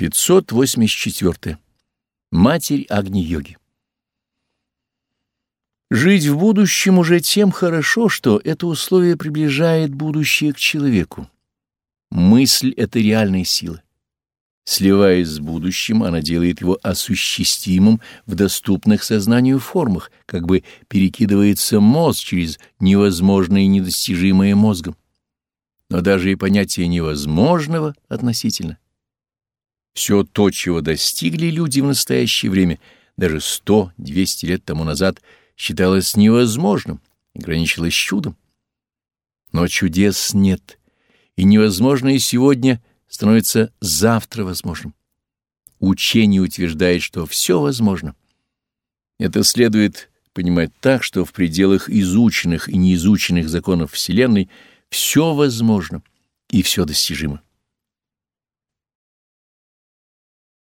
584. Матерь Агни-йоги. Жить в будущем уже тем хорошо, что это условие приближает будущее к человеку. Мысль — это реальная сила. Сливаясь с будущим, она делает его осуществимым в доступных сознанию формах, как бы перекидывается мозг через невозможное и недостижимое мозгом. Но даже и понятие невозможного относительно — все то, чего достигли люди в настоящее время, даже сто-двести лет тому назад, считалось невозможным и граничилось чудом. Но чудес нет, и невозможное сегодня становится завтра возможным. Учение утверждает, что все возможно. Это следует понимать так, что в пределах изученных и неизученных законов Вселенной все возможно и все достижимо.